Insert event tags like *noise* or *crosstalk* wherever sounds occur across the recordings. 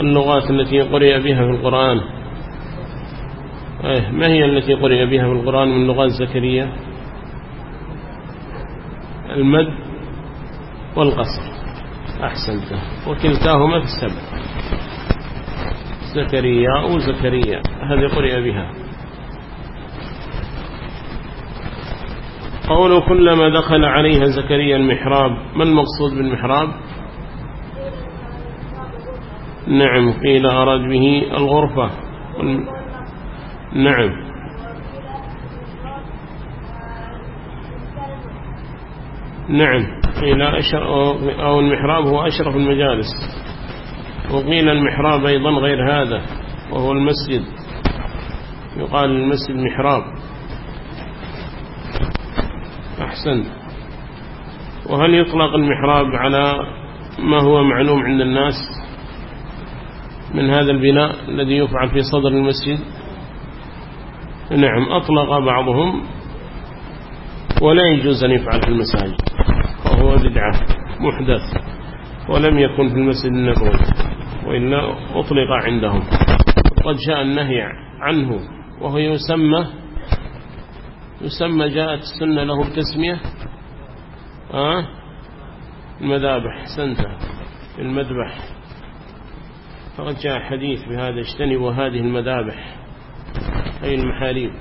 اللغات التي قرئ بها في القرآن. إيه، ما هي التي قرئ بها في القرآن من لغات زكريا؟ المد والقصر. أحسنت. وكلتاهما في السبع. زكريا وزكريا هذه قرئ بها. قوله كلما دخل عليها زكريا المحراب. ما المقصود بالمحراب؟ نعم قيل أراد به الغرفة. نعم. نعم. قيل أو المحراب هو أشرف المجالس. وقيل المحراب أيضا غير هذا وهو المسجد. يقال المسجد محراب. أحسن. وهل يطلق المحراب على ما هو معلوم عند الناس؟ من هذا البناء الذي يفعل في صدر المسجد. نعم أطلق بعضهم ولا يجوز أن يفعل في المساجد وهو بدعة محدث ولم يكن في المسجد النبوي وإلا أطلق عندهم. قد جاء النهي عنه وهو يسمى يسمى جاءت السنة له بتسمية آه المذابح سنتة المذبح. جاء حديث بهذا اجتنبوا هذه المذابح أي المحاريب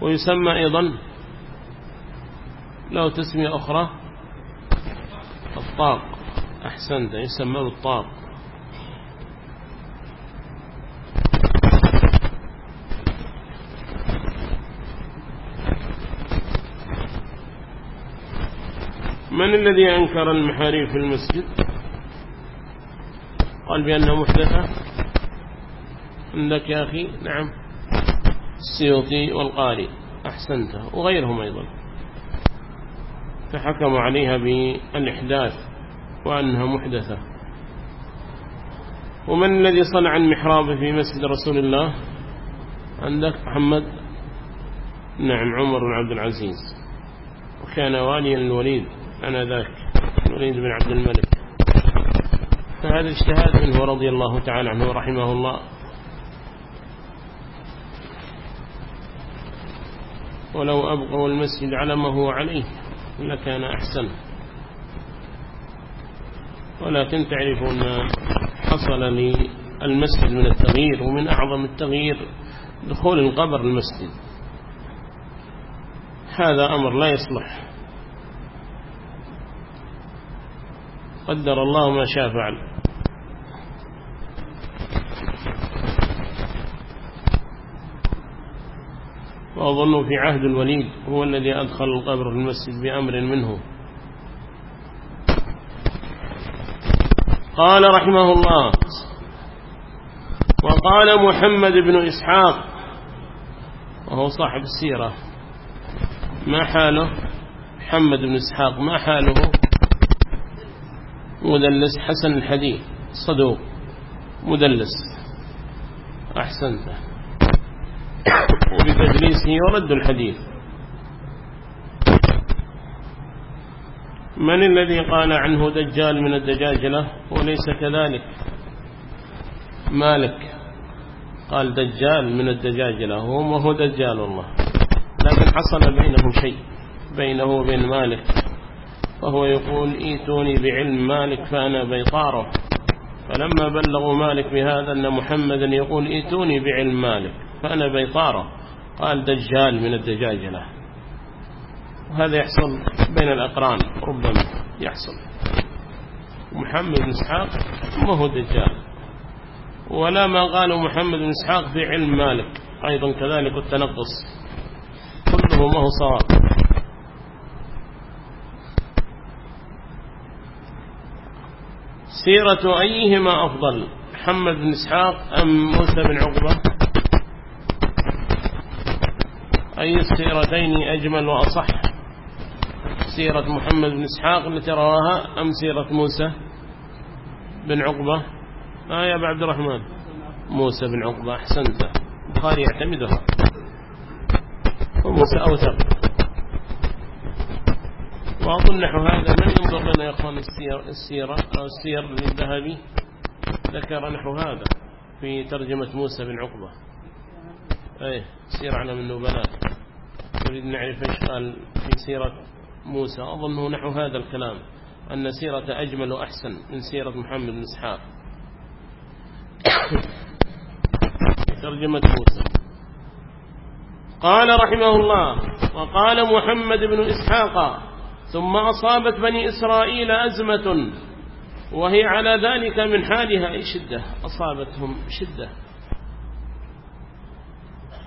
ويسمى أيضا له تسمية أخرى الطاق. أحسنت يسمى الطاق من الذي أنكر المحاريب في المسجد؟ قال بأنها محدثة عندك يا أخي؟ نعم. السيوطي والقاري أحسنت. وغيرهم أيضا. فحكموا عليها بالإحداث وأنها محدثة. ومن الذي صنع المحراب في مسجد رسول الله؟ عندك محمد؟ نعم عمر بن عبد العزيز. وكان واليا الوليد. أنا ذاك. الوليد بن عبد الملك. فهذا اجتهاد منه رضي الله تعالى عنه ورحمه الله. ولو أبقوا المسجد على ما هو عليه لكان أحسن. ولكن تعرفون حصل للمسجد من التغيير ومن أعظم التغيير دخول القبر المسجد. هذا أمر لا يصلح. قدر الله ما شاء فعل. وأظن في عهد الوليد هو الذي أدخل القبر في المسجد بأمر منه. قال رحمه الله وقال محمد بن إسحاق وهو صاحب السيرة ما حاله؟ محمد بن إسحاق ما حاله؟ مدلس حسن الحديث صدوق مدلس. أحسنت. وبتدليسه ورد الحديث. من الذي قال عنه دجال من الدجاجلة وليس كذلك؟ مالك قال دجال من الدجاجلة هو وهو دجال الله. لكن حصل بينهم شيء بينه وبين مالك. وهو يقول إيتوني بعلم مالك فأنا بيطاره. فلما بلغوا مالك بهذا أن محمدا يقول إيتوني بعلم مالك فأنا بيطاره. قال دجال من الدجاجلة وهذا يحصل بين الأقران ربما يحصل. محمد بن إسحاق ما هو دجال. ولا ما قاله محمد بن إسحاق في علم مالك أيضا كذلك التنقص. كله ما هو صواب. سيرة أيهما أفضل محمد بن إسحاق أم موسى بن عقبة؟ أي السيرتين أجمل وأصح؟ سيرة محمد بن إسحاق التي رواها أم سيرة موسى بن عقبة؟ آه يا عبد الرحمن. موسى بن عقبة أحسنت. البخاري يعتمدها. وموسى أوثق. وأظن نحو هذا من ينظر لنا يا أخوان السير السيرة أو السير للذهبي ذكر نحو هذا في ترجمة موسى بن عقبة. أي سير على من النبلاء. نريد نعرف إيش قال في سيرة موسى. أظنه نحو هذا الكلام أن سيرة أجمل وأحسن من سيرة محمد بن إسحاق. ترجمة موسى. قال رحمه الله وقال محمد بن إسحاق ثم أصابت بني إسرائيل أزمة وهي على ذلك من حالها أي شدة؟ أصابتهم شدة.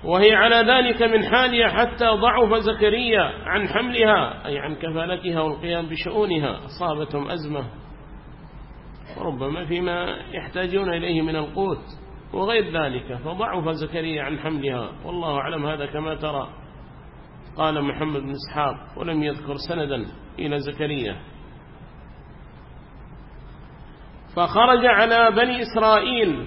وهي على ذلك من حالها حتى ضعف زكريا عن حملها أي عن كفالتها والقيام بشؤونها أصابتهم أزمة. وربما فيما يحتاجون إليه من القوت وغير ذلك فضعف زكريا عن حملها. والله أعلم هذا كما ترى. قال محمد بن إسحاق ولم يذكر سندا إلى زكريا. فخرج على بني إسرائيل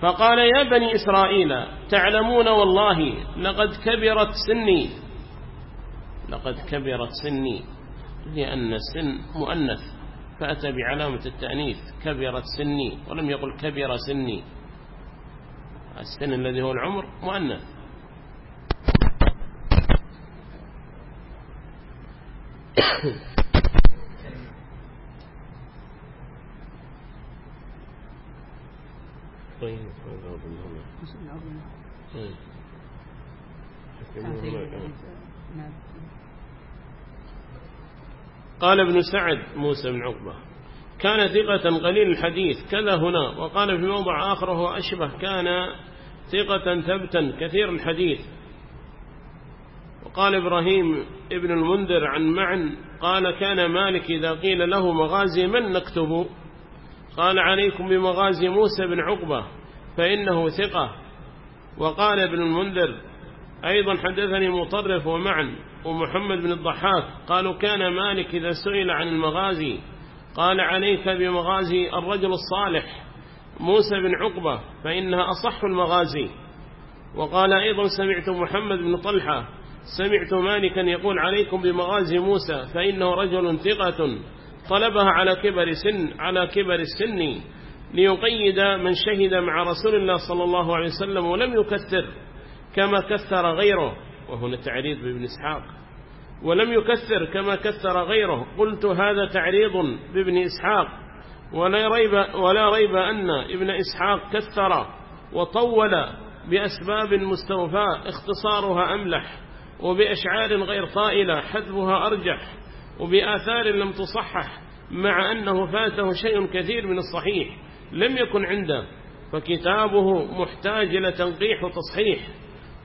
فقال يا بني إسرائيل تعلمون والله لقد كبرت سني. لقد كبرت سني لأن السن مؤنث فأتى بعلامة التأنيث كبرت سني ولم يقل كبر سني. السن الذي هو العمر مؤنث. قال ابن سعد موسى بن عقبة. كان ثقة قليل الحديث كذا هنا. وقال في موضع آخر هو أشبه كان ثقة ثبتا كثير الحديث. وقال إبراهيم ابن المنذر عن معن قال كان مالك إذا قيل له مغازي من نكتب؟ قال عليكم بمغازي موسى بن عقبة فإنه ثقة. وقال ابن المنذر أيضا حدثني مطرف ومعن ومحمد بن الضحاك قالوا كان مالك إذا سئل عن المغازي قال عليك بمغازي الرجل الصالح موسى بن عقبة فإنها أصح المغازي. وقال أيضا سمعت محمد بن طلحة سمعت مالكا يقول عليكم بمغازي موسى فإنه رجل ثقة طلبها على كبر سن على كبر السن ليقيد من شهد مع رسول الله صلى الله عليه وسلم ولم يكثر كما كثر غيره وهنا تعريض بابن إسحاق. ولم يكثر كما كثر غيره قلت هذا تعريض بابن إسحاق ولا ريب, ولا ريب أن ابن إسحاق كثر وطول بأسباب مستوفاة اختصارها أملح. وبأشعار غير طائلة حذفها أرجح وبآثار لم تصحح مع أنه فاته شيء كثير من الصحيح لم يكن عنده فكتابه محتاج إلى تنقيح وتصحيح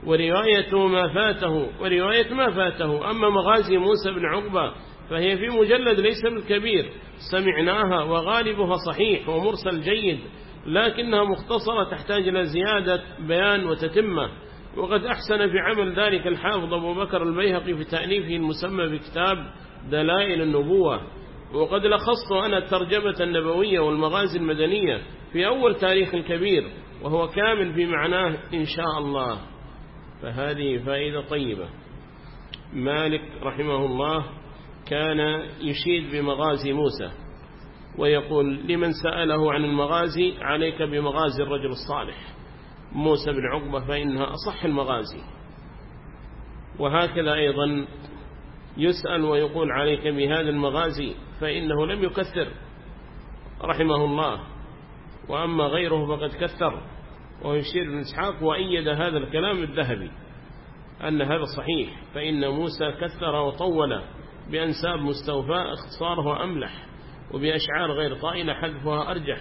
ورواية ما فاته ورواية ما فاته. أما مغازي موسى بن عقبة فهي في مجلد ليس بالكبير سمعناها وغالبها صحيح ومرسل جيد لكنها مختصرة تحتاج إلى زيادة بيان وتتمة. وقد أحسن في عمل ذلك الحافظ أبو بكر البيهقي في تأليفه المسمى بكتاب دلائل النبوة. وقد لخصت أنا الترجمة النبوية والمغازي المدنية في أول تاريخ الكبير وهو كامل في معناه إن شاء الله. فهذه فائدة طيبة. مالك رحمه الله كان يشيد بمغازي موسى ويقول لمن سأله عن المغازي عليك بمغازي الرجل الصالح. موسى بن عقبة فإنها أصح المغازي. وهكذا أيضا يسأل ويقول عليك بهذا المغازي فإنه لم يكثر رحمه الله. وأما غيره فقد كثر. ويشير ابن إسحاق وأيد هذا الكلام الذهبي أن هذا صحيح فإن موسى كثر وطول بأنساب مستوفاء اختصاره أملح وبأشعار غير طائلة حذفها أرجح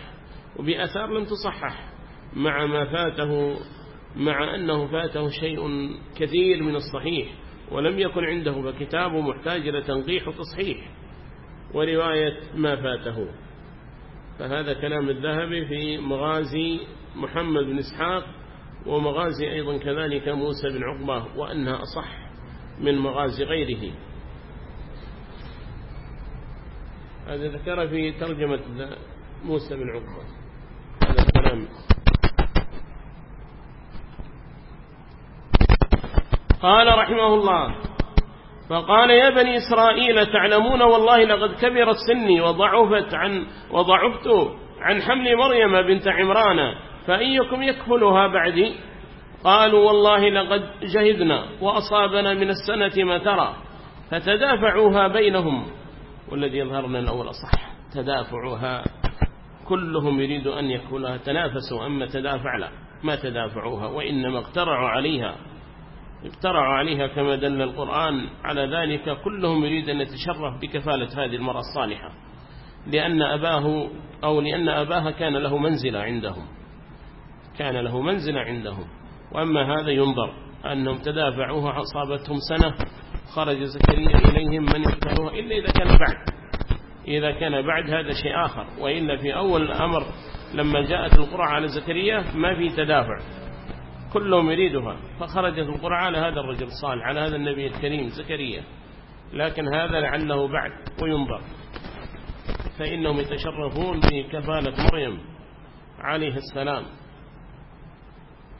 وبأثار لم تصحح. مع ما فاته مع أنه فاته شيء كثير من الصحيح ولم يكن عنده فكتابه محتاج إلى تنقيح وتصحيح ورواية ما فاته. فهذا كلام الذهبي في مغازي محمد بن إسحاق ومغازي أيضا كذلك موسى بن عقبة وأنها أصح من مغازي غيره. هذا ذكر في ترجمة موسى بن عقبة. هذا الكلام. قال رحمه الله فقال يا بني إسرائيل تعلمون والله لقد كبرت سني وضعفت عن وضعفت عن حمل مريم بنت عمران فأيكم يكفلها بعدي؟ قالوا والله لقد جهدنا وأصابنا من السنة ما ترى فتدافعوها بينهم والذي يظهر لنا الأول صح تدافعوها كلهم يريد أن يكونها تنافسوا أما تدافع لا ما تدافعوها وإنما اقترعوا عليها. اقترعوا عليها كما دل القرآن على ذلك كلهم يريد أن يتشرف بكفالة هذه المرأة الصالحة لأن أباه أو لأن أباها كان له منزلة عندهم. كان له منزلة عندهم. وأما هذا ينظر أنهم تدافعوها أصابتهم سنة خرج زكريا إليهم من يقتلوها إلا إذا كان بعد. إذا كان بعد هذا شيء آخر. وإلا في أول الأمر لما جاءت القرعة على زكريا ما في تدافع. كلهم يريدها. فخرجت القرعة على هذا الرجل الصالح على هذا النبي الكريم زكريا. لكن هذا لعله بعد وينظر. فإنهم يتشرفون بكفالة مريم عليه السلام.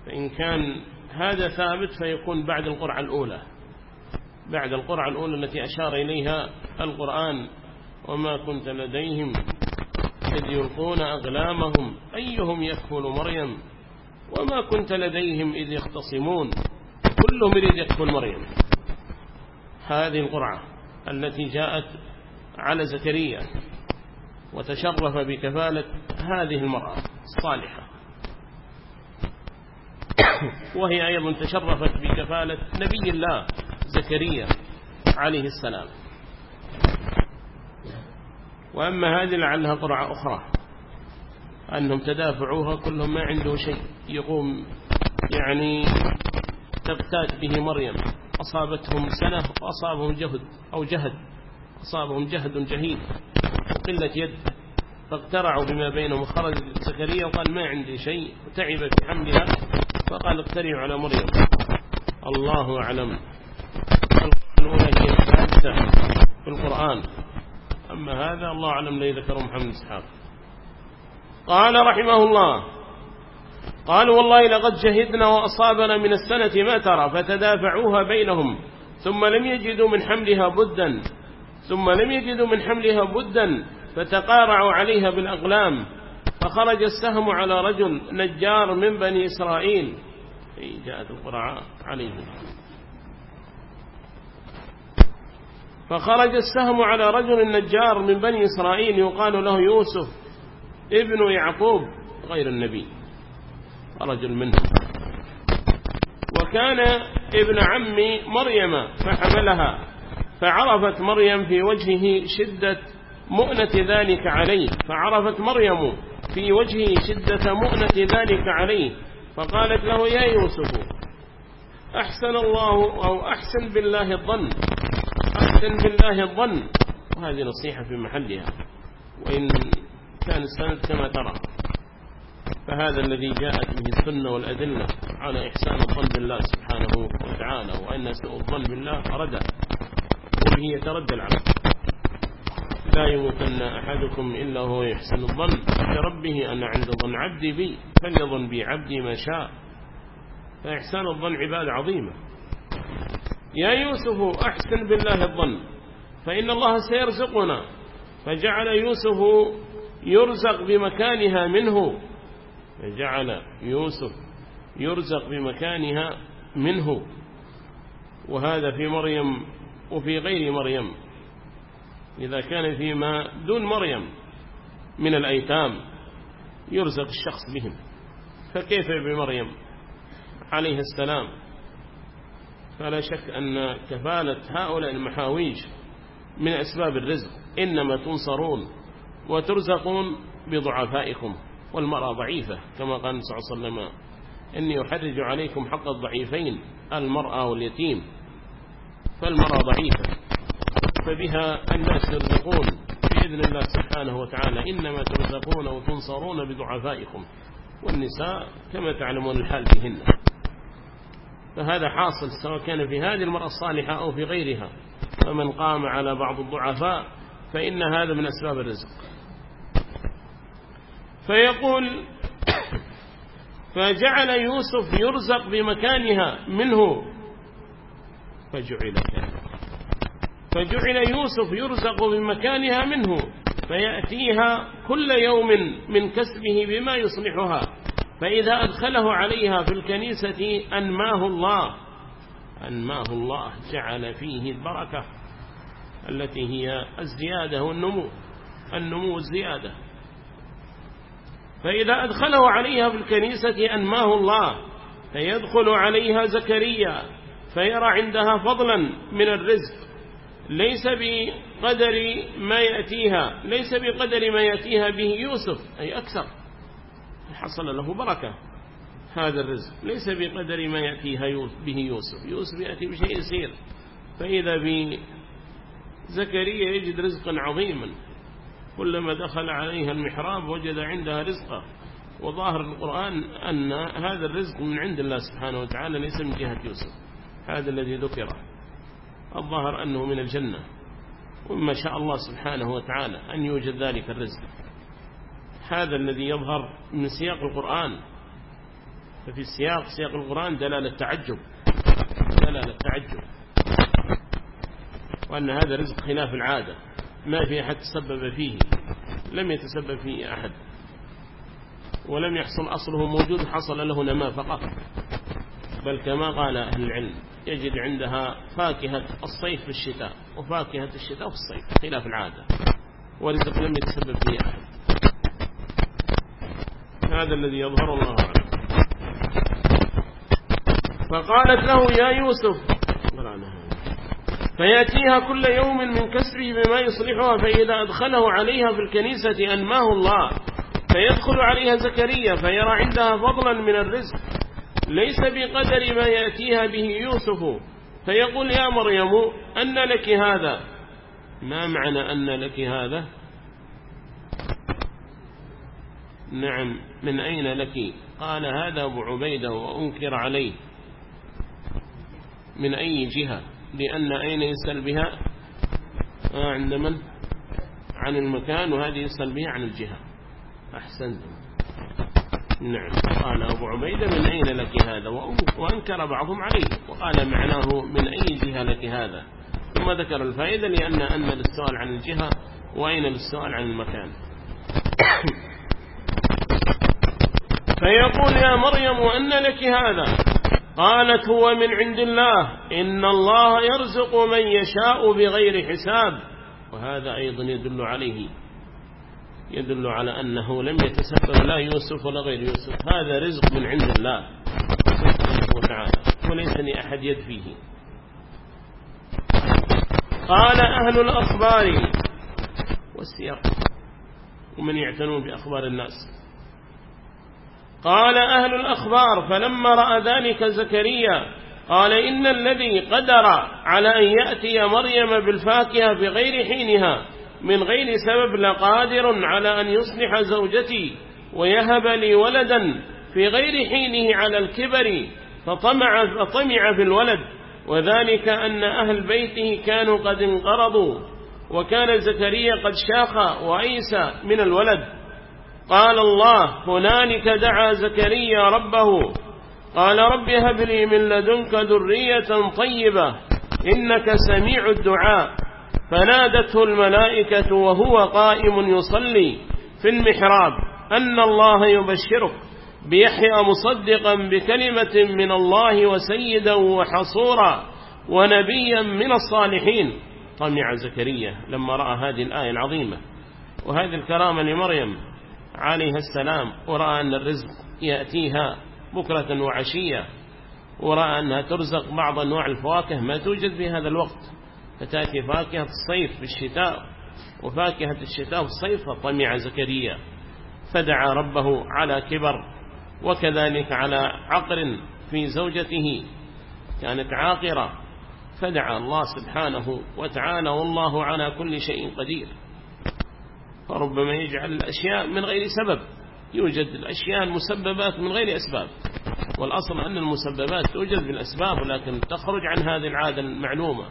فإن كان هذا ثابت فيكون بعد القرعة الأولى. بعد القرعة الأولى التي أشار إليها القرآن وما كنت لديهم إذ يلقون أغلامهم أيهم يكفل مريم؟ وما كنت لديهم إذ يختصمون. كلهم يريد يكفل مريم هذه القرعة التي جاءت على زكريا وتشرف بكفالة هذه المرأة الصالحة. *coughs* وهي أيضا تشرفت بكفالة نبي الله زكريا عليه السلام. وأما هذه لعلها قرعة أخرى. أنهم تدافعوها كلهم ما عنده شيء. يقوم يعني تبتات به مريم. أصابتهم سنة وأصابهم جهد أو جهد. أصابهم جهد جهيد وقلة يد. فاقترعوا بما بينهم. خرج زكريا وقال ما عندي شيء وتعب في حملها. فقال اقترعوا على مريم. الله أعلم. الأولى هي في القرآن أما هذا الله أعلم لي ذكر محمد إسحاق. قال رحمه الله قالوا والله لقد جهدنا وأصابنا من السنة ما ترى فتدافعوها بينهم ثم لم يجدوا من حملها بدا ثم لم يجدوا من حملها بدا فتقارعوا عليها بالأقلام فخرج السهم على رجل نجار من بني إسرائيل. جاءت القرعاء عليهم. فخرج السهم على رجل نجار من بني إسرائيل يقال له يوسف. ابن يعقوب غير النبي رجل منهم. وكان ابن عم مريم فحملها فعرفت مريم في وجهه شدة مؤنة ذلك عليه فعرفت مريم في وجهه شدة مؤنة ذلك عليه فقالت له يا يوسف أحسن الله أو أحسن بالله الظن أحسن بالله الظن. وهذه نصيحة في محلها. وإن كان السند كما ترى. فهذا الذي جاءت به السنة والأدلة على إحسان الظن بالله سبحانه وتعالى وأن سوء الظن بالله ردى وبه يتردى العبد لا يموتن أحدكم إلا هو يحسن الظن. بربه أنا عند ظن عبدي بي فليظن بي عبدي ما شاء. فإحسان الظن عبادة عظيمة. يا يوسف أحسن بالله الظن فإن الله سيرزقنا. فجعل يوسف يرزق بمكانها منه. فجعل يوسف يرزق بمكانها منه. وهذا في مريم وفي غير مريم. إذا كان فيما دون مريم من الأيتام يرزق الشخص بهم. فكيف بمريم عليه السلام؟ فلا شك أن كفالة هؤلاء المحاويج من أسباب الرزق. إنما تنصرون. وترزقون بضعفائكم والمرأة ضعيفة كما قال صلى الله عليه وسلم إني أحرج عليكم حق الضعيفين المرأة واليتيم. فالمرأة ضعيفة فبها الناس يرزقون بإذن الله سبحانه وتعالى إنما ترزقون وتنصرون بضعفائكم والنساء كما تعلمون الحال بهن. فهذا حاصل سواء كان في هذه المرأة الصالحة أو في غيرها. فمن قام على بعض الضعفاء فإن هذا من أسباب الرزق. فيقول فجعل يوسف يرزق بمكانها منه فجعل فجعل يوسف يرزق بمكانها منه فيأتيها كل يوم من كسبه بما يصلحها فإذا أدخله عليها في الكنيسة أنماه الله أنماه الله جعل فيه البركة التي هي الزيادة والنمو النمو الزيادة فإذا أدخله عليها في الكنيسة أنماه الله فيدخل عليها زكريا فيرى عندها فضلا من الرزق. ليس بقدر ما يأتيها ليس بقدر ما يأتيها به يوسف أي أكثر. حصل له بركة هذا الرزق. ليس بقدر ما يأتيها به يوسف. يوسف يأتي بشيء يسير. فإذا بزكريا يجد رزقا عظيما. كلما دخل عليها المحراب وجد عندها رزقا وظاهر القرآن أن هذا الرزق من عند الله سبحانه وتعالى ليس من جهة يوسف. هذا الذي ذكر. الظاهر أنه من الجنة. وما شاء الله سبحانه وتعالى أن يوجد ذلك الرزق. هذا الذي يظهر من سياق القرآن. ففي السياق سياق القرآن دلالة تعجب دلالة تعجب وأن هذا رزق خلاف العادة. ما في أحد تسبب فيه. لم يتسبب فيه أحد. ولم يحصل أصله موجود حصل له نما فقط. بل كما قال أهل العلم يجد عندها فاكهة الصيف في الشتاء وفاكهة الشتاء في الصيف خلاف العادة. ورزق لم يتسبب فيه أحد. هذا الذي يظهر الله أعلم فقالت له يا يوسف فيأتيها كل يوم من كسره بما يصلحها فإذا أدخله عليها في الكنيسة أنماه الله. فيدخل عليها زكريا فيرى عندها فضلا من الرزق. ليس بقدر ما يأتيها به يوسف. فيقول يا مريم أن لك هذا. ما معنى أن لك هذا؟ نعم من أين لك؟ قال هذا أبو عبيدة وأنكر عليه. من أي جهة؟ لأن أين يسأل بها؟ آه عند من؟ عن المكان وهذه يسأل بها عن الجهة. أحسنت نعم. قال أبو عبيدة من أين لك هذا؟ وأنكر بعضهم عليه. وقال معناه من أي جهة لك هذا؟ ثم ذكر الفائدة لأن أن للسؤال عن الجهة وأين للسؤال عن المكان. *coughs* فيقول يا مريم أن لك هذا؟ قالت هو من عند الله إن الله يرزق من يشاء بغير حساب. وهذا أيضا يدل عليه يدل على أنه لم يتسبب لا يوسف ولا غير يوسف. هذا رزق من عند الله سبحانه وتعالى وليس لأحد يد فيه. قال أهل الأخبار والسياق ومن يعتنون بأخبار الناس. قال أهل الأخبار فلما رأى ذلك زكريا قال إن الذي قدر على أن يأتي مريم بالفاكهة بغير حينها من غير سبب لقادر على أن يصلح زوجتي ويهب لي ولدا في غير حينه على الكبر فطمع, فطمع في الولد. وذلك أن أهل بيته كانوا قد انقرضوا وكان زكريا قد شاخ وأيسى من الولد. قال الله هنالك دعا زكريا ربه قال رب هب لي من لدنك ذرية طيبة إنك سميع الدعاء. فنادته الملائكة وهو قائم يصلي في المحراب. أن الله يبشرك بيحيى مصدقا بكلمة من الله وسيدا وحصورا ونبيا من الصالحين. طمع زكريا لما رأى هذه الآية العظيمة وهذه الكرامة لمريم عليه السلام ورأى أن الرزق يأتيها بكرة وعشية ورأى أنها ترزق بعض أنواع الفواكه ما توجد في هذا الوقت. فتأتي فاكهة الصيف في الشتاء وفاكهة الشتاء في الصيف فطمع زكريا. فدعا ربه على كبر وكذلك على عقر في زوجته كانت عاقرة. فدعا الله سبحانه وتعالى والله على كل شيء قدير. فربما يجعل الأشياء من غير سبب. يوجد الأشياء المسببات من غير أسباب. والأصل أن المسببات توجد بالأسباب ولكن تخرج عن هذه العادة المعلومة.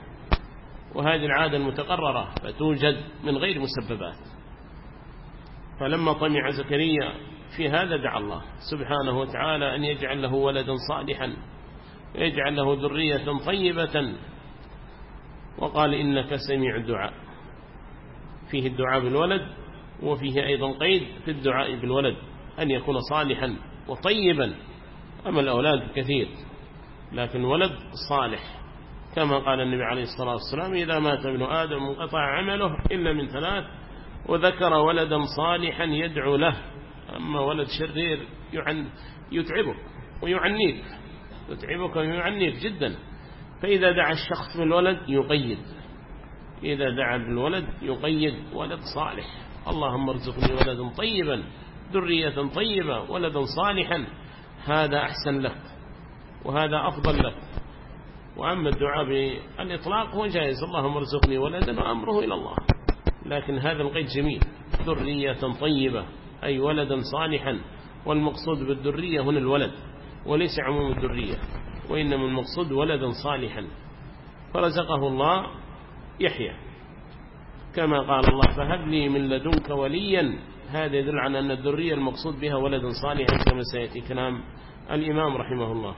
وهذه العادة المتقررة فتوجد من غير مسببات. فلما طمع زكريا في هذا دعا الله سبحانه وتعالى أن يجعل له ولدا صالحا ويجعل له ذرية طيبة. وقال إنك سميع الدعاء. فيه الدعاء بالولد وفيه أيضا قيد في الدعاء بالولد أن يكون صالحا وطيبا. أما الأولاد كثير لكن ولد صالح. كما قال النبي عليه الصلاة والسلام إذا مات ابن آدم انقطع عمله إلا من ثلاث وذكر ولدا صالحا يدعو له. أما ولد شرير يتعبك ويعنيك يتعبك ويعنيك جدا. فإذا دعا الشخص بالولد يقيد. إذا دعا بالولد يقيد ولد صالح. اللهم ارزقني ولدا طيبا ذرية طيبة ولدا صالحا. هذا أحسن لك وهذا أفضل لك. وأما الدعاء بالإطلاق هو جائز. اللهم ارزقني ولدا وأمره إلى الله. لكن هذا القيد جميل. ذرية طيبة أي ولدا صالحا. والمقصود بالذرية هنا الولد وليس عموم الذرية وإنما المقصود ولدا صالحا. فرزقه الله يحيى كما قال الله فهب لي من لدنك وليا. هذا يدل على أن الذرية المقصود بها ولدا صالحا كما سيأتي كلام الإمام رحمه الله.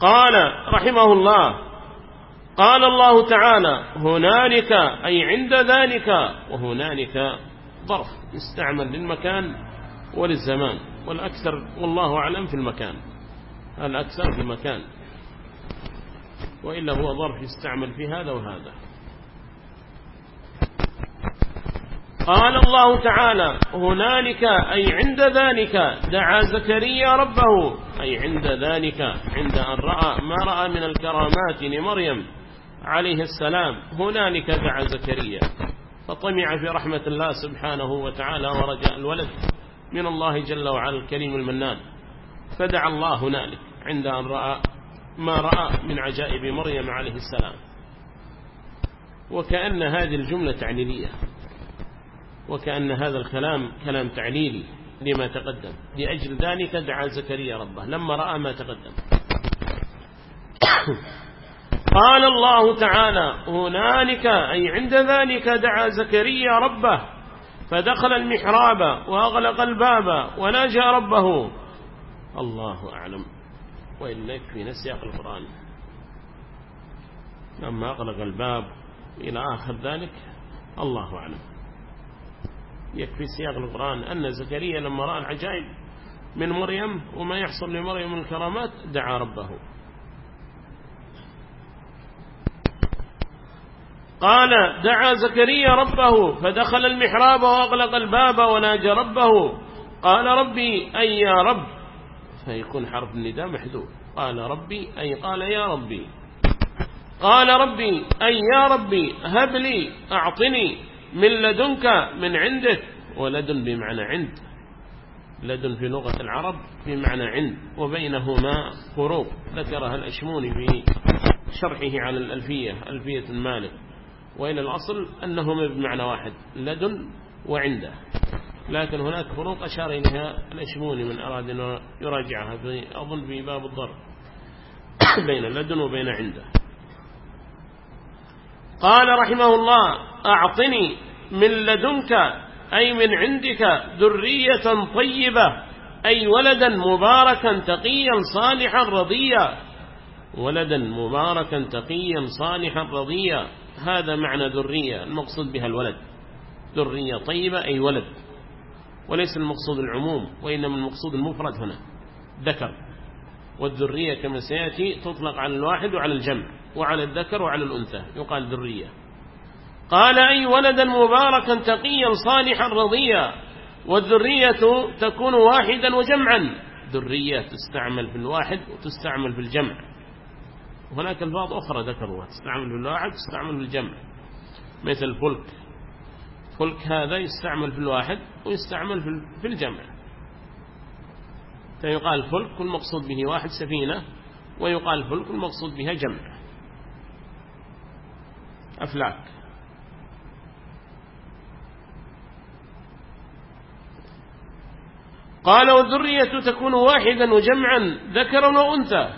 قال رحمه الله قال الله تعالى هنالك أي عند ذلك وهنالك ظرف يستعمل للمكان وللزمان والأكثر والله أعلم في المكان الأكثر في المكان. وإلا هو ظرف يستعمل في هذا وهذا. قال الله تعالى هنالك أي عند ذلك دعا زكريا ربه. أي عند ذلك عند أن رأى ما رأى من الكرامات لمريم عليه السلام. هنالك دعا زكريا. فطمع في رحمة الله سبحانه وتعالى ورجاء الولد من الله جل وعلا الكريم المنان. فدعا الله هنالك عند أن رأى ما رأى من عجائب مريم عليه السلام. وكأن هذه الجملة تعليلية وكأن هذا الكلام كلام تعليلي لما تقدم. لأجل ذلك دعا زكريا ربه. لما رأى ما تقدم. قال الله تعالى هنالك أي عند ذلك دعا زكريا ربه. فدخل المحراب وأغلق الباب وناجى ربه. الله أعلم. وإن يكفي نسيق القرآن. لما أغلق الباب إلى آخر ذلك الله أعلم. يكفي سياق القرآن. أن زكريا لما رأى العجائب من مريم وما يحصل لمريم من الكرامات دعا ربه. قال دعا زكريا ربه فدخل المحراب وأغلق الباب وناجى ربه. قال ربي أي يا رب؟ فيكون حرف النداء محذوف. قال ربي أي قال يا ربي. قال ربي أي يا ربي هب لي أعطني من لدنك من عندك ولدن بمعنى عند. لدن في لغة العرب بمعنى عند وبينهما فروق ذكرها الأشموني في شرحه على الألفية ألفية المالك. وإلى الأصل أنهما بمعنى واحد لدن وعنده. لكن هناك فروق أشار إليها الأشموني من أراد أن يراجعها في أظن في باب الضرب *coughs* بين لدن وبين عنده. قال رحمه الله أعطني من لدنك أي من عندك ذرية طيبة أي ولدا مباركا تقيا صالحا رضيا. ولدا مباركا تقيا صالحا رضيا. هذا معنى ذرية المقصود بها الولد. ذرية طيبة أي ولد. وليس المقصود العموم وإنما المقصود المفرد هنا. ذكر. والذرية كما سيأتي تطلق على الواحد وعلى الجمع وعلى الذكر وعلى الأنثى. يقال ذرية. قال أي ولدا مباركا تقيا صالحا رضيا. والذرية تكون واحدا وجمعا. ذرية تستعمل في الواحد وتستعمل في الجمع. وهناك الفاظ أخرى ذكروها تستعمل في الواحد وتستعمل في الجمع. مثل الفلك فلك هذا يستعمل في الواحد ويستعمل في الجمع. فيقال فلك المقصود به واحد سفينة ويقال فلك المقصود بها جمع. أفلاك. قال والذرية تكون واحدا وجمعا ذكرا وأنثى.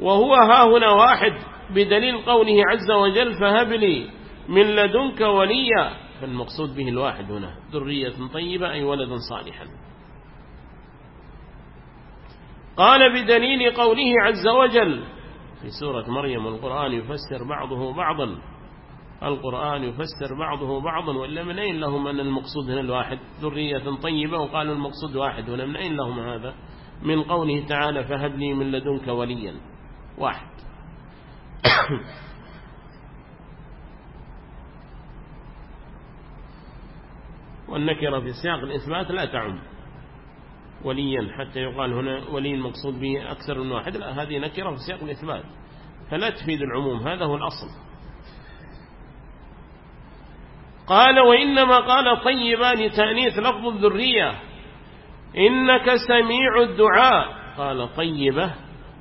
وهو ها هنا واحد بدليل قوله عز وجل فهب لي من لدنك وليا. فالمقصود به الواحد هنا ذرية طيبة أي ولدا صالحا. قال بدليل قوله عز وجل في سورة مريم القرآن يفسر بعضه بعضا. القرآن يفسر بعضه بعضا وإلا من أين لهم أن المقصود هنا الواحد؟ ذرية طيبة وقالوا المقصود واحد هنا من أين لهم هذا؟ من قوله تعالى فهب لي من لدنك وليا. واحد. والنكرة في سياق الإثبات لا تعم. وليا حتى يقال هنا ولي المقصود به أكثر من واحد. لا هذه نكرة في سياق الإثبات. فلا تفيد العموم. هذا هو الأصل. قال وإنما قال طيبا لتأنيث لفظ الذرية. إنك سميع الدعاء. قال طيبة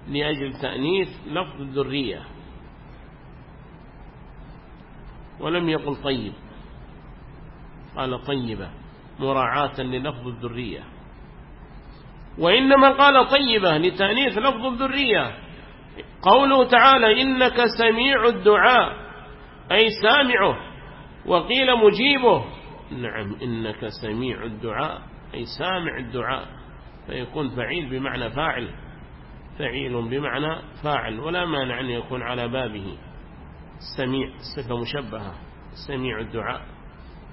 لأجل تأنيث لفظ الذرية. ولم يقل طيب. قال طيبة مراعاة للفظ الذرية. وإنما قال طيبة لتأنيث لفظ الذرية. قوله تعالى إنك سميع الدعاء أي سامعه وقيل مجيبه. نعم إنك سميع الدعاء أي سامع الدعاء. فيكون فعيل بمعنى فاعل فعيل بمعنى فاعل ولا مانع أن يكون على بابه. سميع صفة مشبهة سميع الدعاء.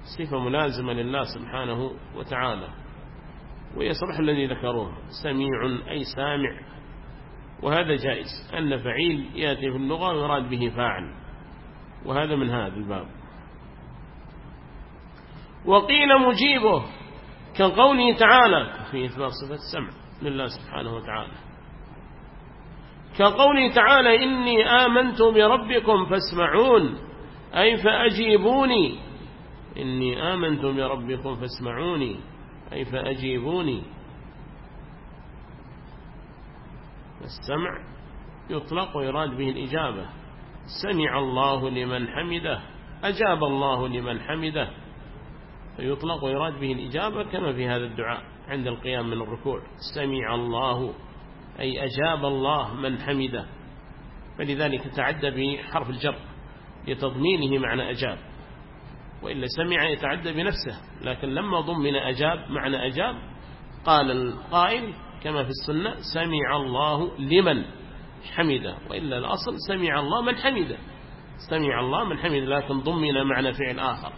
صفة ملازمة لله سبحانه وتعالى ويصرح الذي ذكروه سميع أي سامع. وهذا جائز أن فعيل يأتي في اللغة ويراد به فاعل. وهذا من هذا الباب. وقيل مجيبه كقوله تعالى في إثبات صفة السمع لله سبحانه وتعالى. كقوله تعالى إني آمنت بربكم فاسمعون أي فأجيبوني إني آمنت بربكم فاسمعوني أي فأجيبوني. السمع يطلق ويراد به الإجابة. سمع الله لمن حمده أجاب الله لمن حمده. فيطلق ويراد به الإجابة كما في هذا الدعاء عند القيام من الركوع. سمع الله أي أجاب الله من حمده. فلذلك تعدى بحرف الجر لتضمينه معنى أجاب. وإلا سمع يتعدى بنفسه لكن لما ضمن أجاب معنى أجاب قال القائل كما في السنة سمع الله لمن حمده وإلا الأصل سمع الله من حمده سمع الله من حمده لكن ضمن معنى فعل آخر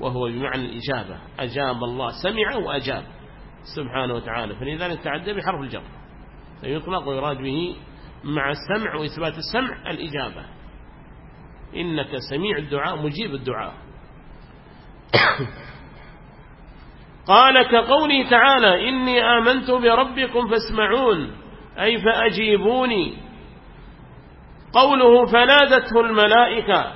وهو بمعنى الإجابة أجاب الله سمع وأجاب سبحانه وتعالى. فلذلك تعدى بحرف الجر فيطلق ويراد به مع السمع وإثبات السمع الإجابة. إنك سميع الدعاء مجيب الدعاء. *coughs* قال كقوله تعالى إني آمنت بربكم فاسمعون أي فأجيبوني. قوله فنادته الملائكة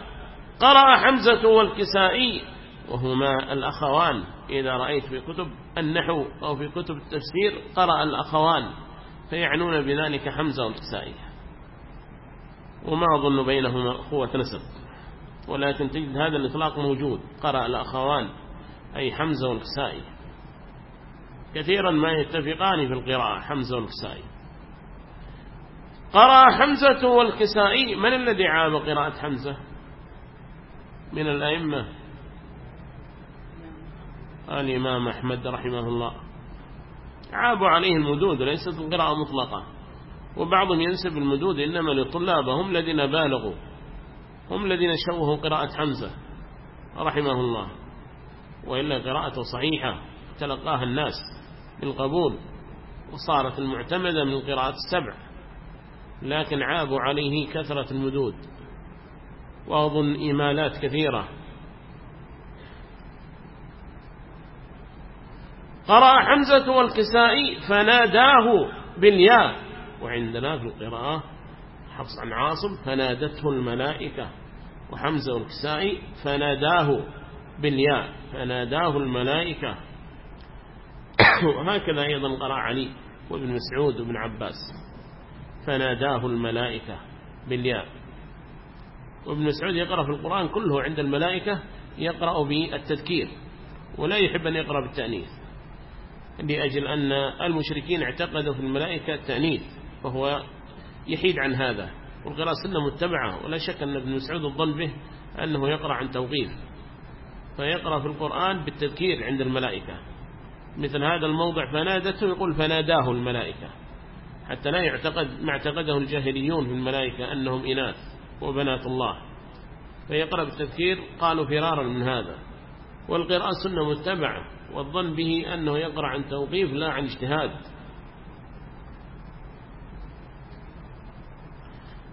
قرأ حمزة والكسائي وهما الأخوان. إذا رأيت في كتب النحو أو في كتب التفسير قرأ الأخوان فيعنون بذلك حمزة والكسائي. وما أظن بينهما أخوة نسب. ولكن تجد هذا الإطلاق موجود. قرأ الأخوان أي حمزة والكسائي. كثيرا ما يتفقان في القراءة حمزة والكسائي. قرأ حمزة والكسائي. من الذي عاب قراءة حمزة؟ من الأئمة. الإمام أحمد رحمه الله. عابوا عليه المدود ليست القراءة مطلقة. وبعضهم ينسب المدود إنما للطلاب هم الذين بالغوا. هم الذين شوهوا قراءة حمزة رحمه الله وإلا قراءته صحيحة تلقاها الناس بالقبول وصارت المعتمدة من القراءة السبع لكن عابوا عليه كثرة المدود وأظن إيمالات كثيرة. قرأ حمزة والكسائي فناداه بالياء وعندنا في القراءة حفص عن عاصم فنادته الملائكة. وحمزة والكسائي فناداه بالياء فناداه الملائكة. وهكذا أيضا قرأ علي وابن مسعود وابن عباس. فناداه الملائكة بالياء. وابن مسعود يقرأ في القرآن كله عند الملائكة يقرأ بالتذكير ولا يحب أن يقرأ بالتأنيث. لأجل أن المشركين اعتقدوا في الملائكة التأنيث فهو يحيد عن هذا. والقراءة سنة متبعة ولا شك أن ابن مسعود الظن به أنه يقرأ عن توقيف. فيقرأ في القرآن بالتذكير عند الملائكة. مثل هذا الموضع فنادته يقول فناداه الملائكة. حتى لا يعتقد ما اعتقده الجاهليون في الملائكة أنهم إناث وبنات الله. فيقرأ بالتذكير قالوا فرارا من هذا. والقراءة سنة متبعة والظن به أنه يقرأ عن توقيف لا عن اجتهاد.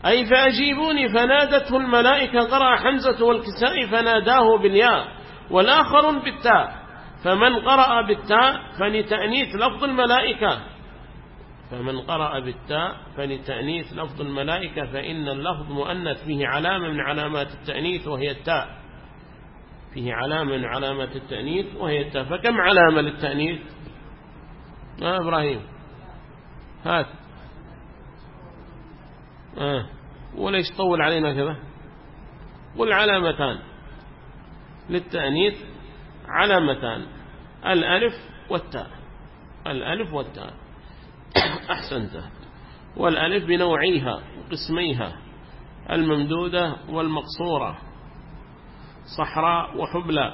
أي فأجيبوني فنادته الملائكة قرأ حمزة والكساء فناداه بالياء والآخر بالتاء. فمن قرأ بالتاء فلتأنيث لفظ الملائكة. فمن قرأ بالتاء فلتأنيث لفظ الملائكة فإن اللفظ مؤنث فيه علامة من علامات التأنيث وهي التاء. فيه علامة من علامات التأنيث وهي التاء. فكم علامة للتأنيث؟ آه إبراهيم. هات. آه. وليش طول علينا كذا؟ قل علامتان للتأنيث علامتان. الألف والتاء. الألف والتاء. *coughs* أحسنت. والألف بنوعيها وقسميها الممدودة والمقصورة. صحراء وحبلى.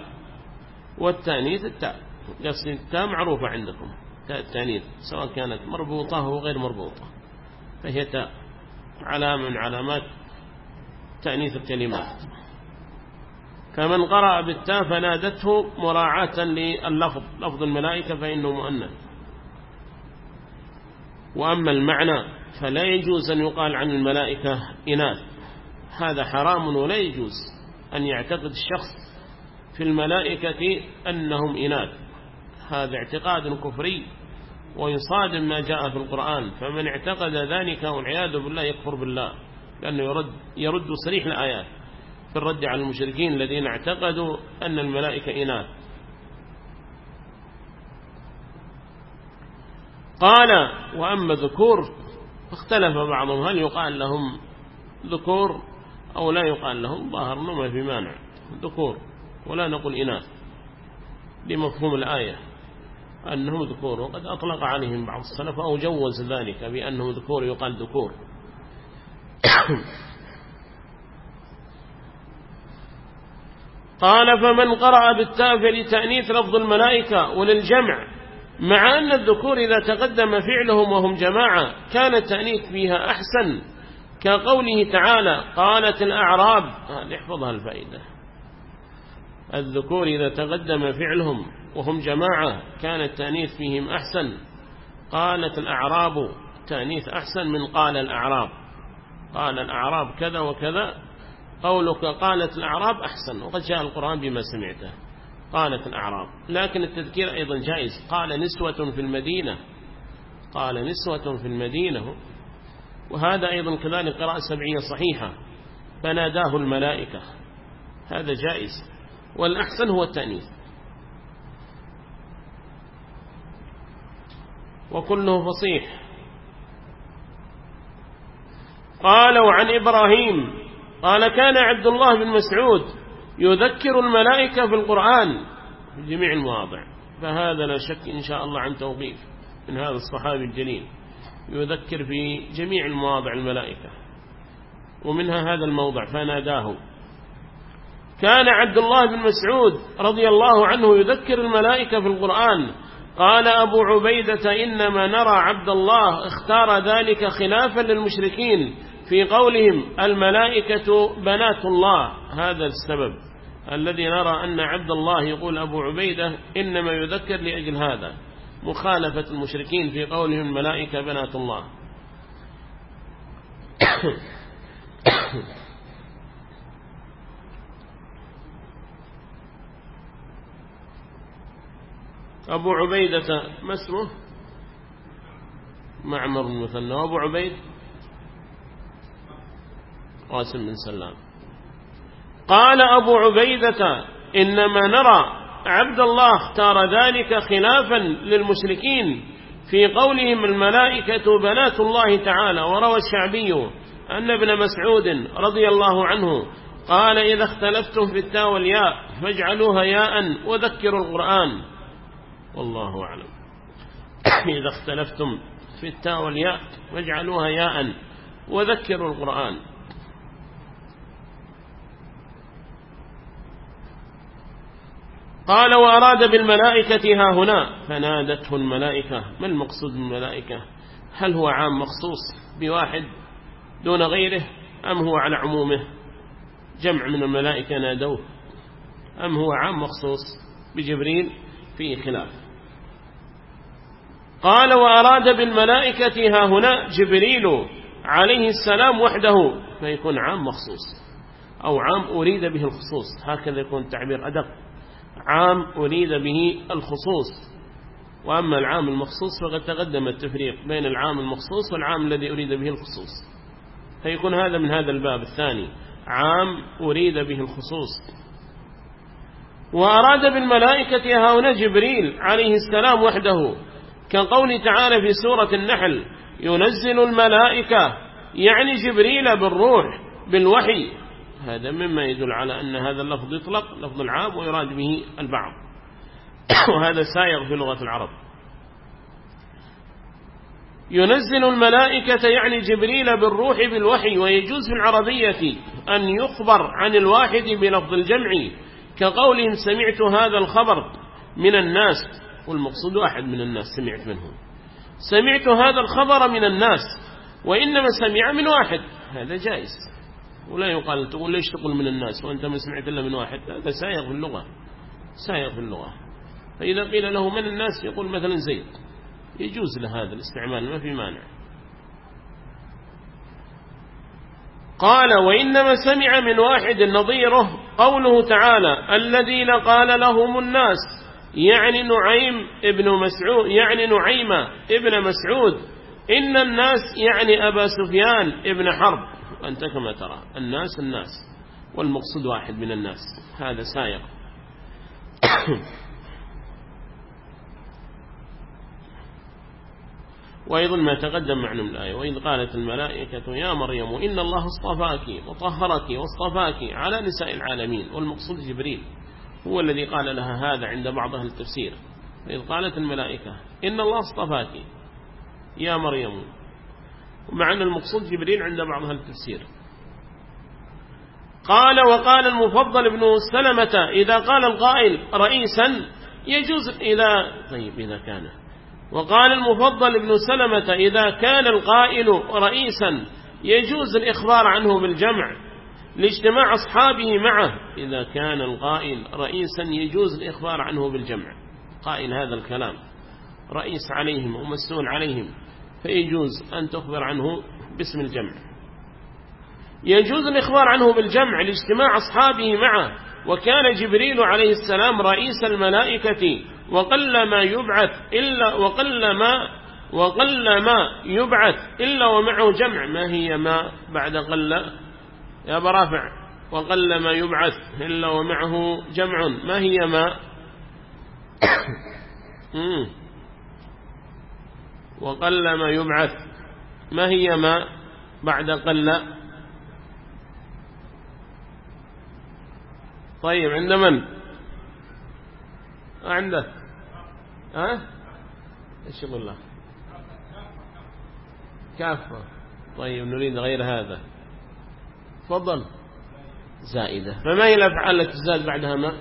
والتأنيث التاء. قصد التاء معروفة عندكم. تاء التانيث سواء كانت مربوطة أو غير مربوطة. فهي تاء. علامة من علامات تأنيث الكلمات. فمن قرأ بالتاء فنادته مراعاة لللفظ لفظ الملائكة فإنه مؤنث. وأما المعنى فلا يجوز أن يقال عن الملائكة إناث. هذا حرام ولا يجوز أن يعتقد الشخص في الملائكة أنهم إناث. هذا اعتقاد كفري. ويصادم ما جاء في القرآن فمن اعتقد ذلك والعياذ بالله يكفر بالله لأنه يرد, يرد صريح الآيات في الرد على المشركين الذين اعتقدوا أن الملائكة إناث. قال وأما ذكور اختلف بعضهم هل يقال لهم ذكور أو لا يقال لهم؟ ظاهر ما في مانع ذكور ولا نقول إناث لمفهوم الآية. أنهم ذكور وقد أطلق عليهم بعض السلف أو جوز ذلك بأنهم ذكور يقال ذكور. *coughs* قال فمن قرأ بالتاء فلتأنيث لفظ الملائكة وللجمع مع أن الذكور إذا تقدم فعلهم وهم جماعة كان التأنيث فيها أحسن. كقوله تعالى قالت الأعراب نحفظها الفائدة. الذكور إذا تقدم فعلهم وهم جماعة كان التأنيث فيهم أحسن. قالت الأعراب تأنيث أحسن من قال الأعراب. قال الأعراب كذا وكذا قولك قالت الأعراب أحسن وقد جاء القرآن بما سمعته. قالت الأعراب. لكن التذكير أيضا جائز. قال نسوة في المدينة. قال نسوة في المدينة. وهذا أيضا كذلك قراءة سبعية صحيحة. فناداه الملائكة. هذا جائز. والأحسن هو التأنيث. وكله فصيح. قالوا عن إبراهيم. قال كان عبد الله بن مسعود يذكر الملائكة في القرآن في جميع المواضع. فهذا لا شك إن شاء الله عن توقيف من هذا الصحابي الجليل. يذكر في جميع المواضع الملائكة. ومنها هذا الموضع فناداه. كان عبد الله بن مسعود رضي الله عنه يذكر الملائكة في القرآن قال أبو عبيدة إنما نرى عبد الله اختار ذلك خلافا للمشركين في قولهم الملائكة بنات الله. هذا السبب الذي نرى أن عبد الله يقول أبو عبيدة إنما يذكر لأجل هذا مخالفة المشركين في قولهم الملائكة بنات الله. *coughs* أبو عبيدة ما اسمه؟ معمر المثنى وأبو عبيد؟ قاسم بن سلام. قال أبو عبيدة إنما نرى عبد الله اختار ذلك خلافا للمشركين في قولهم الملائكة بنات الله تعالى. وروى الشعبي أن ابن مسعود رضي الله عنه قال إذا اختلفتم في التاء والياء فاجعلوها ياء وذكروا القرآن. والله أعلم. إذا اختلفتم في التاء والياء فاجعلوها ياء وذكروا القرآن. قال وأراد بالملائكة ها هنا. فنادته الملائكة ما المقصود بالملائكة هل هو عام مخصوص بواحد دون غيره أم هو على عمومه؟ جمع من الملائكة نادوه. أم هو عام مخصوص بجبريل؟ فيه خلاف. قال وأراد بالملائكة ها هنا جبريل عليه السلام وحده فيكون عام مخصوص أو عام أريد به الخصوص هكذا يكون التعبير أدق عام أريد به الخصوص. وأما العام المخصوص فقد تقدم التفريق بين العام المخصوص والعام الذي أريد به الخصوص. فيكون هذا من هذا الباب الثاني عام أريد به الخصوص. وأراد بالملائكة هؤلاء جبريل عليه السلام وحده كقول تعالى في سورة النحل ينزل الملائكة يعني جبريل بالروح بالوحي. هذا مما يدل على أن هذا اللفظ يطلق لفظ العام ويراد به البعض. *coughs* وهذا سائغ في لغة العرب. ينزل الملائكة يعني جبريل بالروح بالوحي ويجوز في العربية أن يخبر عن الواحد بلفظ الجمع. كقولهم سمعت هذا الخبر من الناس والمقصود واحد من الناس سمعت منهم. سمعت هذا الخبر من الناس وإنما سمع من واحد. هذا جائز. ولا يقال تقول ليش تقول من الناس؟ وأنت ما سمعت إلا من واحد. هذا سائغ في اللغة. سائغ في اللغة. فإذا قيل له من الناس يقول مثلا زيد. يجوز لهذا الاستعمال ما في مانع. قال وإنما سمع من واحد نظيره قوله تعالى الذين قال لهم الناس. يعني نعيم ابن مسعود يعني نعيمة ابن مسعود. إن الناس يعني أبا سفيان ابن حرب. أنت كما ترى الناس الناس والمقصود واحد من الناس. هذا سائق. *coughs* وأيضا ما تقدم معنى الآية وإذ قالت الملائكة يا مريم إن الله اصطفاك وطهرك واصطفاك على نساء العالمين والمقصود جبريل. هو الذي قال لها هذا عند بعض أهل التفسير. وإذ قالت الملائكة إن الله اصطفاك يا مريم. مع أن المقصود جبريل عند بعض أهل التفسير. قال وقال المفضل ابن سلمة إذا قال القائل رئيسا يجوز إذا طيب إذا كان. وقال المفضل ابن سلمة إذا كان القائل رئيسا يجوز الإخبار عنه بالجمع. لاجتماع أصحابه معه. إذا كان القائل رئيسا يجوز الإخبار عنه بالجمع. قائل هذا الكلام. رئيس عليهم ومسؤول عليهم. فيجوز أن تخبر عنه باسم الجمع. يجوز الإخبار عنه بالجمع لاجتماع أصحابه معه. وكان جبريل عليه السلام رئيس الملائكة وقل ما يبعث إلا وقل ما وقل ما يبعث إلا ومعه جمع. ما هي ما بعد قل يا برافع وقل ما يبعث إلا ومعه جمع. ما هي ما؟ وقل ما يبعث. ما هي ما بعد قل؟ طيب عند من؟ عنده. ها؟ إيش يقول له؟ كافة. طيب نريد غير هذا. تفضل. زائدة. فما هي الأفعال التي تزاد بعدها ما؟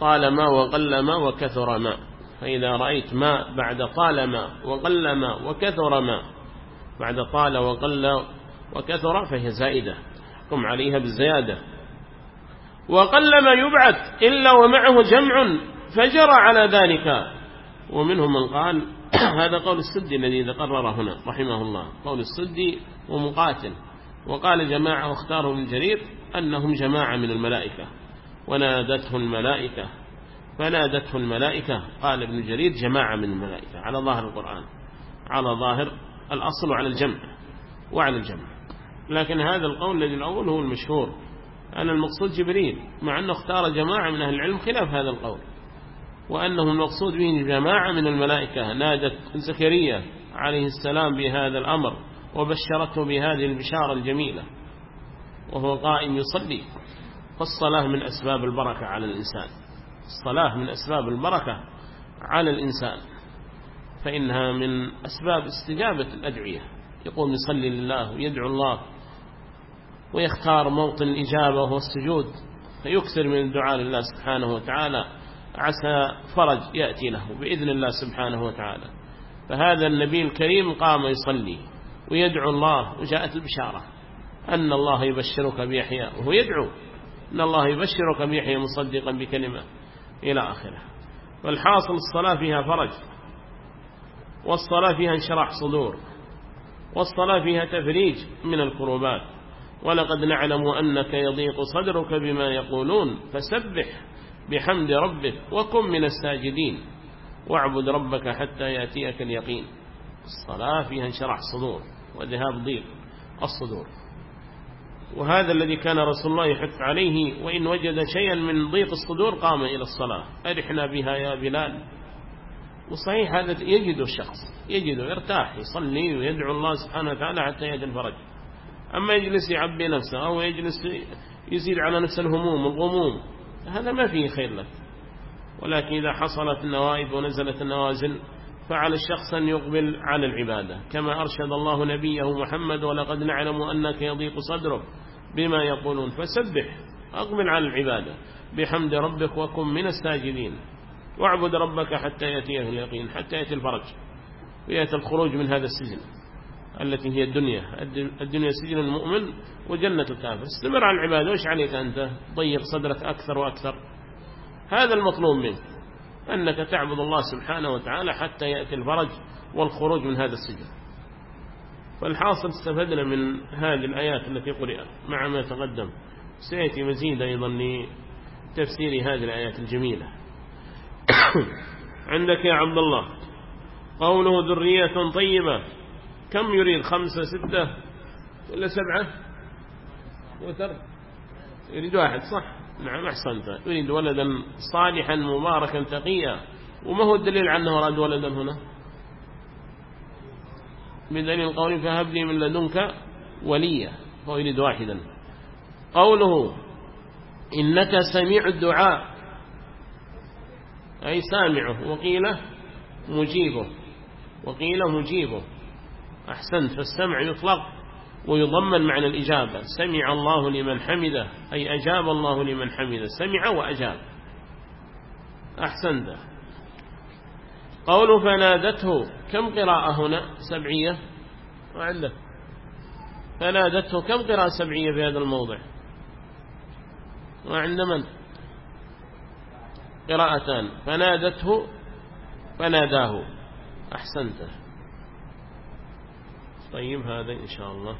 طالما وقل ما وكثر ما. فإذا رأيت ما بعد طالما وقل ما وكثر ما. بعد طال وقل وكثر فهي زائدة. قم عليها بالزيادة. وقل ما يبعث إلا ومعه جمع فجرى على ذلك. ومنهم من قال *clears throat* هذا قول السدي الذي ذكرره هنا رحمه الله. قول السدي ومقاتل. وقال جماعة واختاروا من جرير أنهم جماعة من الملائكة. ونادته الملائكة. فنادته الملائكة. قال ابن جرير جماعة من الملائكة. على ظاهر القرآن. على ظاهر الأصل على الجمع. وعلى الجمع. لكن هذا القول الذي الأول هو المشهور. أن المقصود جبريل. مع أنه اختار جماعة من أهل العلم خلاف هذا القول. وأنه المقصود به جماعة من الملائكة. نادت زكريا عليه السلام بهذا الأمر. وبشرته بهذه البشارة الجميلة وهو قائم يصلي. فالصلاة من أسباب البركة على الإنسان. الصلاة من أسباب البركة على الإنسان. فإنها من أسباب استجابة الأدعية. يقوم يصلي لله ويدعو الله ويختار موطن الإجابة وهو السجود. فيكثر من الدعاء لله سبحانه وتعالى. عسى فرج يأتي له بإذن الله سبحانه وتعالى. فهذا النبي الكريم قام يصلي. ويدعو الله وجاءت البشارة أن الله يبشرك بيحيى وهو يدعو أن الله يبشرك بيحيى مصدقا بكلمة إلى آخره. والحاصل الصلاة فيها فرج والصلاة فيها انشراح صدور والصلاة فيها تفريج من الكروبات. ولقد نعلم أنك يضيق صدرك بما يقولون فسبح بحمد ربك وكن من الساجدين واعبد ربك حتى يأتيك اليقين. الصلاة فيها انشرح صدور. وذهاب ضيق الصدور. وهذا الذي كان رسول الله يحث عليه وإن وجد شيئا من ضيق الصدور قام إلى الصلاة. أرحنا بها يا بلال. وصحيح هذا يجد الشخص يجد يرتاح يصلي ويدعو الله سبحانه وتعالى حتى يجد الفرج. أما يجلس يعبي نفسه أو يجلس يزيد على نفس الهموم الغموم هذا ما فيه خير لك. ولكن إذا حصلت النوائب ونزلت النوازل فعلى الشخص أن يقبل على العبادة. كما أرشد الله نبيه محمد ولقد نعلم أنك يضيق صدرك بما يقولون. فسبح أقبل على العبادة. بحمد ربك وكن من الساجدين. واعبد ربك حتى يأتيه اليقين حتى يأتي الفرج. ويأتي الخروج من هذا السجن التي هي الدنيا الدنيا سجن المؤمن وجنة الكافر. استمر على العبادة. وش عليك أنت؟ ضيق صدرك أكثر وأكثر. هذا المطلوب منك. أنك تعبد الله سبحانه وتعالى حتى يأتي الفرج والخروج من هذا السجن. فالحاصل استفدنا من هذه الآيات التي قرأت مع ما تقدم سيأتي مزيد أيضا لتفسير هذه الآيات الجميلة. *coughs* عندك يا عبد الله قوله ذرية طيبة كم يريد؟ خمسة ستة ولا سبعة؟ وتر. يريد واحد صح؟ نعم أحسنت. يريد ولدا صالحا مباركا تقيا. وما هو الدليل عنه أراد ولدا هنا؟ بدليل قوله فهب لي من لدنك وليا. هو يريد واحدا. قوله إنك سميع الدعاء. أي سامعه. وقيل مجيبه. وقيل مجيبه. أحسنت. فالسمع يطلق ويضمن معنى الإجابة. سمع الله لمن حمده أي أجاب الله لمن حمده. سمع وأجاب. أحسنت. قول فنادته كم قراءة هنا؟ سبعية. وعندك فنادته كم قراءة سبعية في هذا الموضع؟ وعند من؟ قراءتان. فنادته فناداه. أحسنت. طيب هذا إن شاء الله.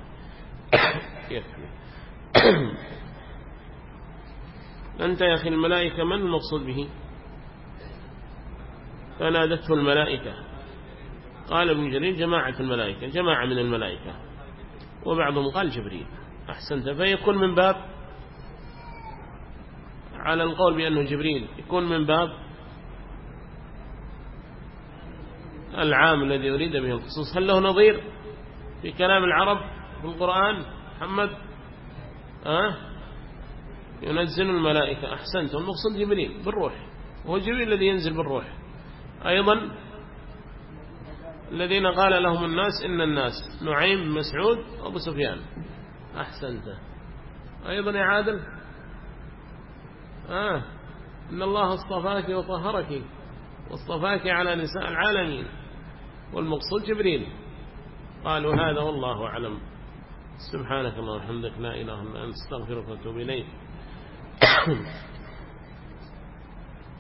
أنت يا أخي الملائكة من المقصود به؟ فنادته الملائكة. قال ابن جرير جماعة الملائكة جماعة من الملائكة. وبعضهم قال جبريل. أحسنت. فيكون من باب على القول بأنه جبريل يكون من باب العام الذي يريد به الخصوص. هل له نظير في كلام العرب؟ في القرآن محمد أه؟ ينزل الملائكة أحسنت المقصود جبريل بالروح وهو جبريل الذي ينزل بالروح. أيضا الذين قال لهم الناس إن الناس نعيم مسعود أبو سفيان. أحسنت أيضا يا عادل آه إن الله اصطفاك وطهرك واصطفاك على نساء العالمين. والمقصود جبريل. قالوا هذا والله أعلم. سبحانك اللهم وبحمدك لا إله إلا أنت استغفرك وأتوب إليك. *coughs*